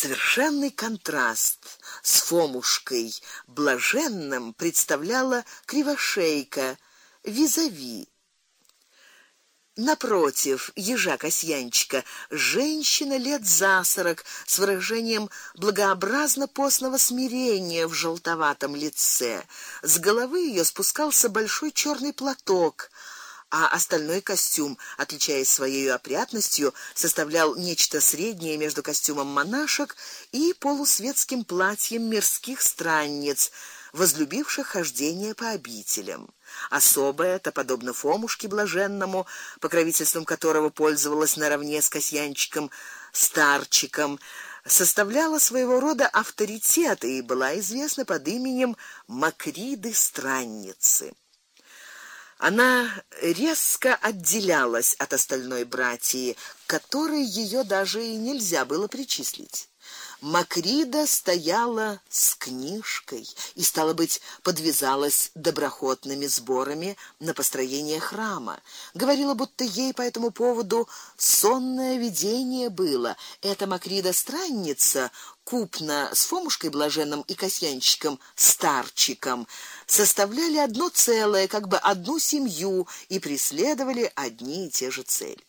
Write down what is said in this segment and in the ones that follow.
Совершенный контраст с Фомушкой блаженным представляла кривошейка визави Напротив, ежа Касьянчика, женщина лет за сорок с выражением благообразно постного смирения в желтоватом лице. С головы ее спускался большой черный платок, а остальной костюм, отличаясь своей опрятностью, составлял нечто среднее между костюмом монашек и полусветским платьем мирских странниц, возлюбивших хождение по обителям. Особая, это подобно Фомушке блаженному, покровительством которого пользовалась наравне с Касьянчиком старчиком, составляла своего рода авторитет и была известна под именем Макриды странницы. Она резко отделялась от остальной братьи, которой ее даже и нельзя было причислить. Макрида стояла с книжкой и стало быть подвязалась доброхотными сборами на построение храма. Говорила, будто ей по этому поводу сонное видение было. Эта Макрида странница купна с Фомушкой блаженным и Касьянчиком старчиком составляли одно целое, как бы одну семью и преследовали одни и те же цели.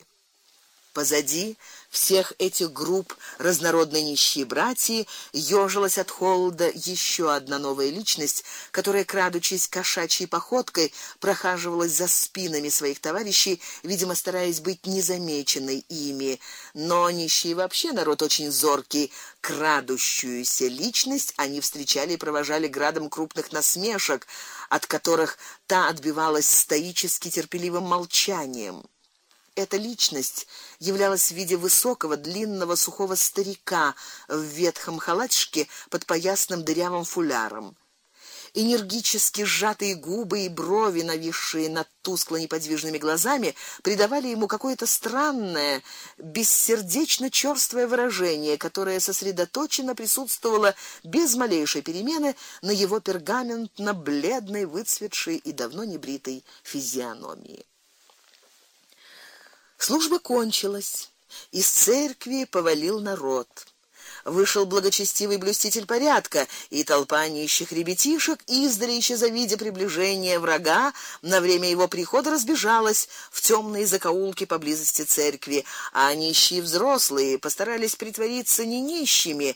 Позади всех этих групп разнородной нищие братьи ёжилась от холода еще одна новая личность, которая крадучись кошачьей походкой прохаживалась за спинами своих товарищей, видимо, стараясь быть незамеченной ими. Но нищие вообще народ очень зоркий, крадущуюся личность они встречали и провожали градом крупных насмешек, от которых та отбивалась стоически терпеливым молчанием. Эта личность являлась в виде высокого, длинного, сухого старика в ветхом халатишке под поясным дырявым фуляром. Энергически сжатые губы и брови, нависшие над тускло неподвижными глазами, придавали ему какое-то странное, бессердечно чёрствое выражение, которое сосредоточенно присутствовало без малейшей перемены на его пергаментно-бледной, выцветшей и давно не бритой физиономии. Служба кончилась. Из церкви повалил народ. Вышел благочестивый блюститель порядка, и толпа нищих ребятишек, издали еще завидя приближение врага, на время его прихода разбежалась в темные закоулки поблизости церкви, а нищие взрослые постарались притвориться не нищими,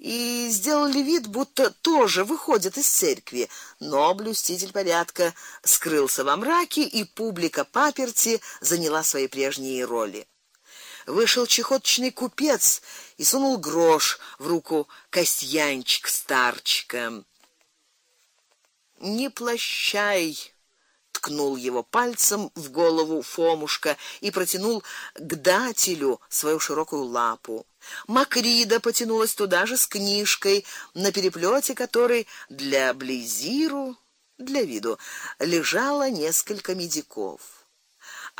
и сделали вид, будто тоже выходят из церкви, но блюститель порядка скрылся во мраке, и публика паперти заняла свои прежние роли. Вышел чехоточный купец и сунул грош в руку Костянчик старчика. Не плащай, ткнул его пальцем в голову Фомушка и протянул к дателю свою широкую лапу. Макрида потянулась туда же с книжкой, на переплете которой для близиру, для виду, лежало несколько медиков.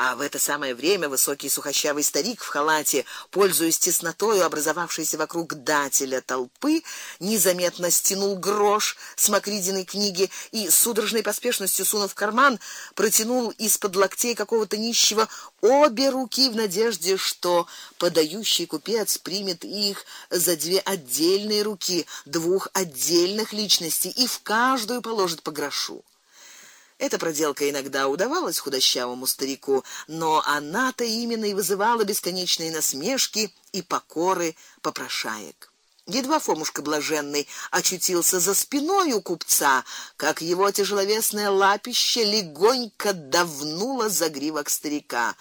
А в это самое время высокий сухощавый старик в халате, пользуясь теснотой, образовавшейся вокруг дателя толпы, незаметно стянул грош с Макридиной книги и судорожной поспешностью сунув в карман, протянул из-под локтей какого-то нищего обе руки в надежде, что подающий купец примет их за две отдельные руки двух отдельных личностей и в каждую положит по грошу. Эта проделка иногда удавалась худощавому старику, но она-то именно и вызывала бесконечные насмешки и покоры попрошаек. Едва Фомушка блаженный очутился за спиной у купца, как его тяжеловесное лапище легонько давнуло за гривок старика.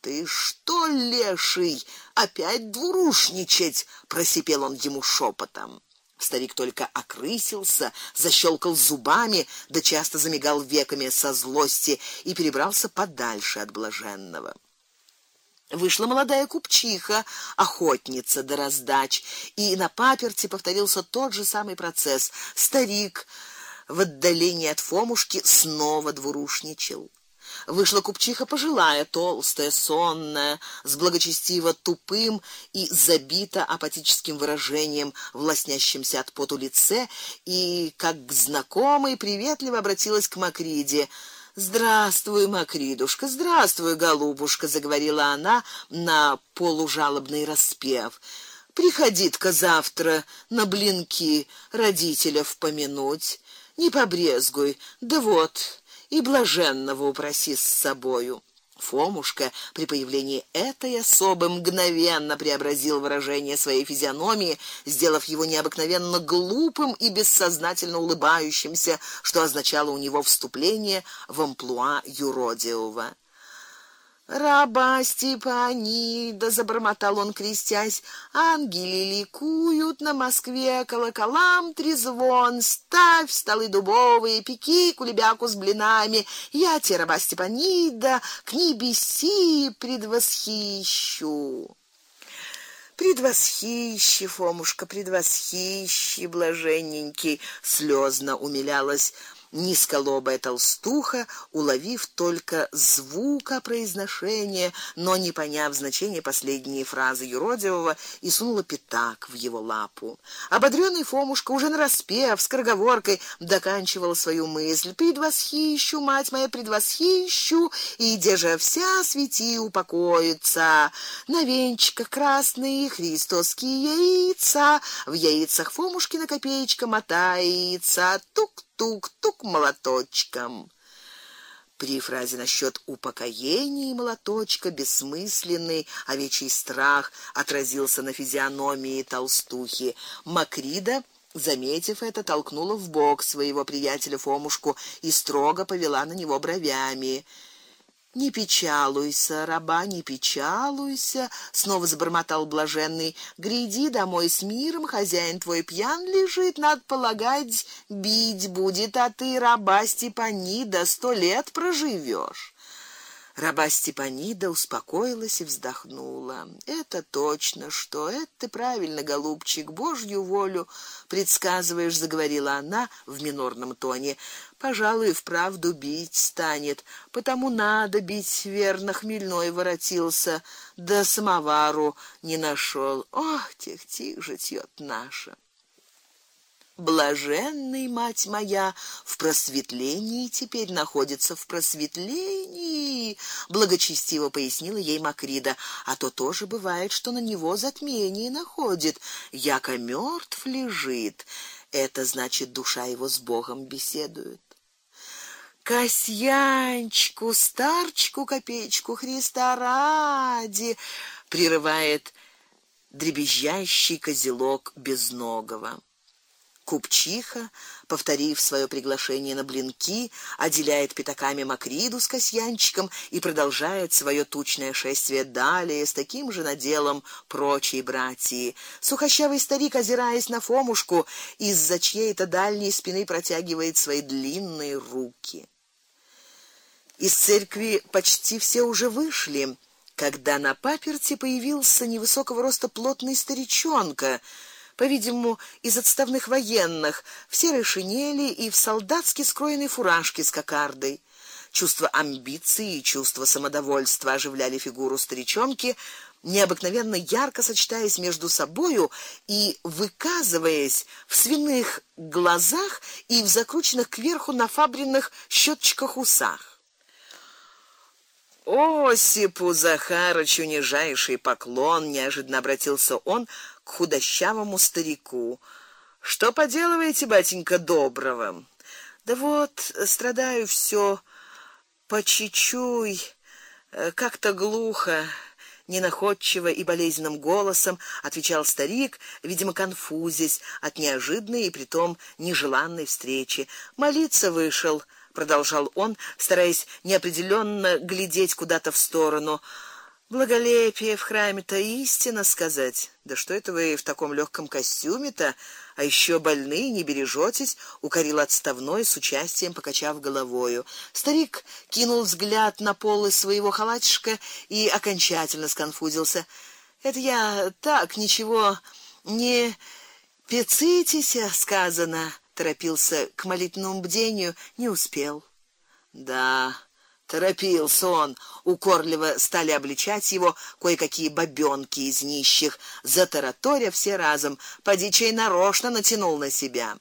Ты что, леший, опять двурушничать, просипел он ему шепотом. Старик только окрысился, защелкал зубами, да часто замигал веками со злости и перебрался подальше от блаженного. Вышла молодая купчиха, охотница до раздач, и на паперти повторился тот же самый процесс. Старик в отдалении от Фомушки снова двурушничал. Вышла купчиха пожилая, толстая, сонная, с благочестиво тупым и забито апатическим выражением в лоснящемся от поту лице, и как к знакомой приветливо обратилась к Макриде. Здравствуй, Макридушка, здравствуй, голубушка, заговорила она на полужалобный распев. Приходит-ка завтра на блинки родителя помянуть. Не побрезгуй. Да вот, и блаженного упроси с собою. Фомушка при появлении этой особы мгновенно преобразил выражение своей физиономии, сделав его необыкновенно глупым и бессознательно улыбающимся, что означало у него вступление в амплуа юродивого. Раба Степанида, забормотал он, крестясь, ангели ликуют на Москве, колоколам трезвон, ставь столы дубовые, пеки кулебяку с блинами, я те раба Степанида к небеси предвосхищу. Предвосхищи, Фомушка, предвосхищи, блаженненький, слезно умилялась низколобая толстуха, уловив только звука произношения, но не поняв значения последней фразы юродивого, и сунула пятак в его лапу. Ободрённый Фомушка уже нараспев с скороговоркой доканчивал свою мысль: "Предвосхищу, мать моя, предвосхищу, и где же вся свети упокоится. На венчиках красные христовские яйца, в яйцах Фомушкина копеечка мотается. Тук тук-тук молоточком. При фразе насчет упокоения молоточка бессмысленный овечий страх отразился на физиономии толстухи. Макрида заметив это, толкнула в бок своего приятеля Фомушку и строго повела на него бровями. Не печалуйся, раба, не печалуйся, снова забормотал блаженный. Гряди домой с миром, хозяин твой пьян лежит, над полагать, бить будет, а ты раба Степанида сто лет проживешь. Раба Степанида успокоилась и вздохнула. Это точно, что это ты правильно, голубчик, Божью волю предсказываешь, заговорила она в минорном тоне. Пожалуй, вправду бить станет, потому надо бить, верно, хмельной воротился, да самовару не нашел. Ох, тех-тих житьёт наша. Блаженный, мать моя, в просветлении теперь находится в просветлении, благочестиво пояснила ей Макрида. А то тоже бывает, что на него затмение находит, яко мертв лежит. Это значит, душа его с Богом беседует. Касьянчику, старчку, копеечку Христа ради, прерывает дребезжащий козелок безногого. Купчиха, повторив свое приглашение на блинки, отделяет пятаками Макриду с Касьянчиком и продолжает свое тучное шествие далее с таким же наделом прочие братья. Сухощавый старик, озираясь на Фомушку, из-за чьей-то дальней спины протягивает свои длинные руки. Из церкви почти все уже вышли, когда на паперти появился невысокого роста плотный старичонка по-видимому, из отставных военных, в серой шинели и в солдатски скроенной фуражке с кокардой. Чувство амбиции и чувство самодовольства оживляли фигуру старичонки, необыкновенно ярко сочетаясь между собою и выказываясь в свиных глазах и в закрученных кверху нафабренных щётчиках усах. Осипу Захарычу нижайший поклон, неожиданно обратился он к худощавому старику. Что поделываете, батенька доброго? Да вот, страдаю все по чичуй, э, как-то глухо, ненаходчиво и болезненным голосом отвечал старик, видимо, конфузясь от неожиданной и притом нежеланной встречи. Молиться вышел, продолжал он, стараясь неопределенно глядеть куда-то в сторону. Благолепие в храме-то истина сказать. Да что это вы в таком легком костюме-то, а еще больные не бережетесь, укорил отставной с участием, покачав головою. Старик кинул взгляд на полы своего халатишка и окончательно сконфузился. Это я так ничего не пецитесь, сказано, торопился к молитвенному бдению, не успел. Да, Торопился он, укорливо стали обличать его кое-какие бабёнки из нищих, затараторя все разом, подичей нарочно натянул на себя.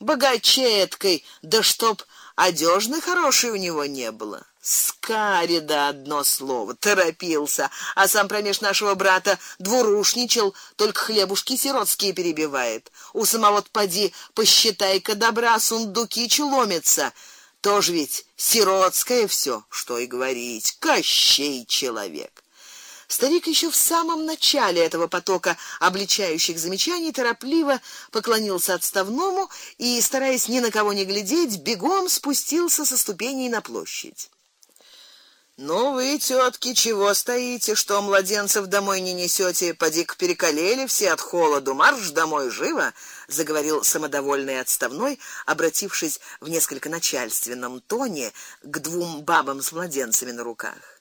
Богачеткой, да чтоб одежды хорошей у него не было. Скарида одно слово, торопился, а сам промеж нашего брата двурушничал, только хлебушки сиротские перебивает. У самого поди посчитай-ка добра сундуки чуломится. Тоже ведь сиротское все, что и говорить, кощей человек. Старик еще в самом начале этого потока обличающих замечаний торопливо поклонился отставному и, стараясь ни на кого не глядеть, бегом спустился со ступеней на площадь. Ну вы, тетки, чего стоите, что младенцев домой не несете? Поди-ка перекалели все от холоду, марш домой живо, заговорил самодовольный отставной, обратившись в несколько начальственном тоне к двум бабам с младенцами на руках.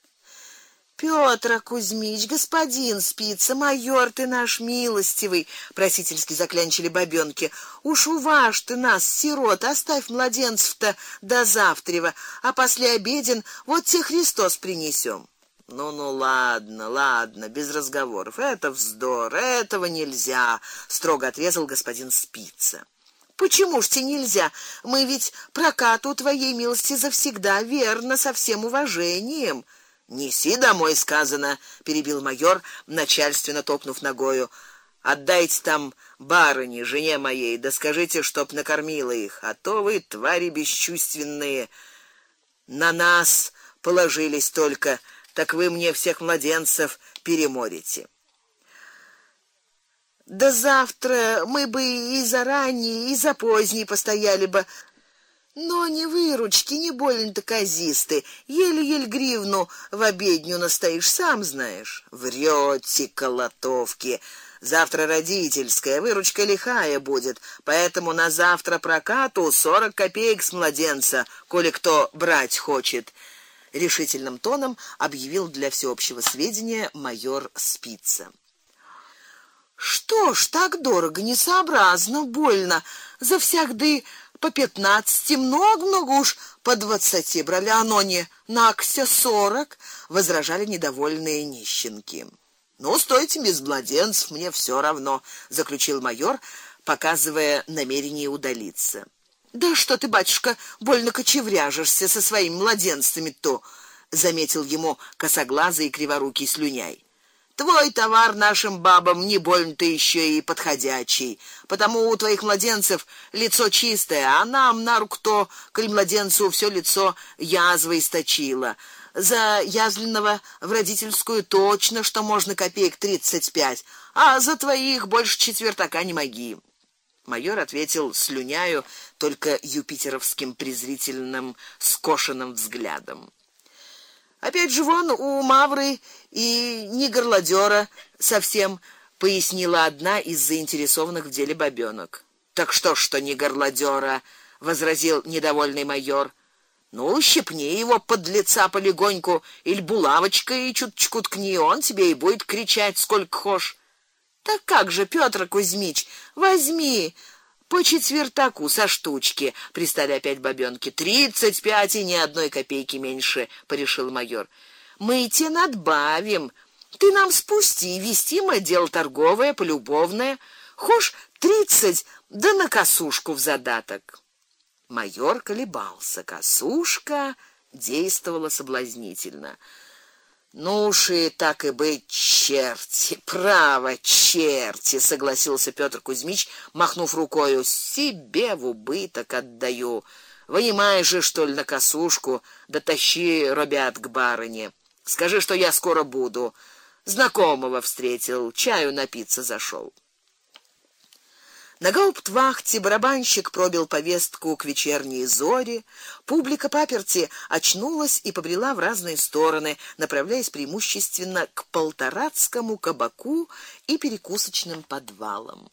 Пётр Кузьмич, господин спица, майор ты наш милостивый, просительски заклянчили бабёнки. Уж уваж ты нас, сирот, оставь младенцев-то до завтрева, а после обеден вот те Христос принесём. Ну-ну ладно, ладно, без разговоров. Это вздор, этого нельзя, строго отрезал господин Спица. Почему ж тебе нельзя? Мы ведь прокату твоей милости завсегда верно со всем уважением. Неси домой сказано, перебил майор, начальственно топнув ногою. Отдайте там барыне, жене моей, да скажите, чтоб накормила их, а то вы твари бесчувственные. На нас положились только, так вы мне всех младенцев переморите. Да завтра мы бы и заранее, и за поздней постояли бы, но не выручки, не больно-то казисты. Еле-еле гривну в обедню настоишь, сам знаешь. Врёте, колотовки. Завтра родительская, выручка лихая будет, поэтому на завтра прокату сорок копеек с младенца, коли кто брать хочет. Решительным тоном объявил для всеобщего сведения майор Спица. Что ж, так дорого, несообразно, больно. За всякды по пятнадцати, много-много уж по двадцати брали, а оно не накся сорок, возражали недовольные нищенки. Ну, стойте без младенцев, мне все равно, заключил майор, показывая намерение удалиться. Да что ты, батюшка, больно кочевряжешься со своими младенцами-то, заметил ему косоглазый и криворукий слюняй. Твой товар нашим бабам не больно-то еще и подходящий, потому у твоих младенцев лицо чистое, а нам на руку то, коль младенцу все лицо язвой источило. За язвленного в родительскую точно, что можно копеек тридцать пять, а за твоих больше четвертака не моги. Майор ответил слюняю только юпитеровским презрительным скошенным взглядом. Опять же вон у Мавры и не горлодёра совсем, пояснила одна из заинтересованных в деле бабёнок. Так что что не горлодёра, возразил недовольный майор. Ну, щипни его под лица полегоньку или булавочкой и чуточку ткни, он тебе и будет кричать сколько хошь. Так как же, Пётр Кузьмич, возьми, по четвертаку со штучки, пристали опять бабёнки. Тридцать пять и ни одной копейки меньше, порешил майор. Мы тебе надбавим. Ты нам спусти, вести мы дело торговое, полюбовное. Хошь тридцать, да на косушку в задаток. Майор колебался. Косушка действовала соблазнительно. Ну уж и так и быть, черти, право, черти, согласился Петр Кузьмич, махнув рукой, себе в убыток отдаю. Вынимай же что ли на косушку, да тащи робят к барыне. Скажи, что я скоро буду. Знакомого встретил, чаю напиться зашел. На гауптвахте барабанщик пробил повестку к вечерней зоре, публика паперти очнулась и побрела в разные стороны, направляясь преимущественно к полторацкому кабаку и перекусочным подвалам.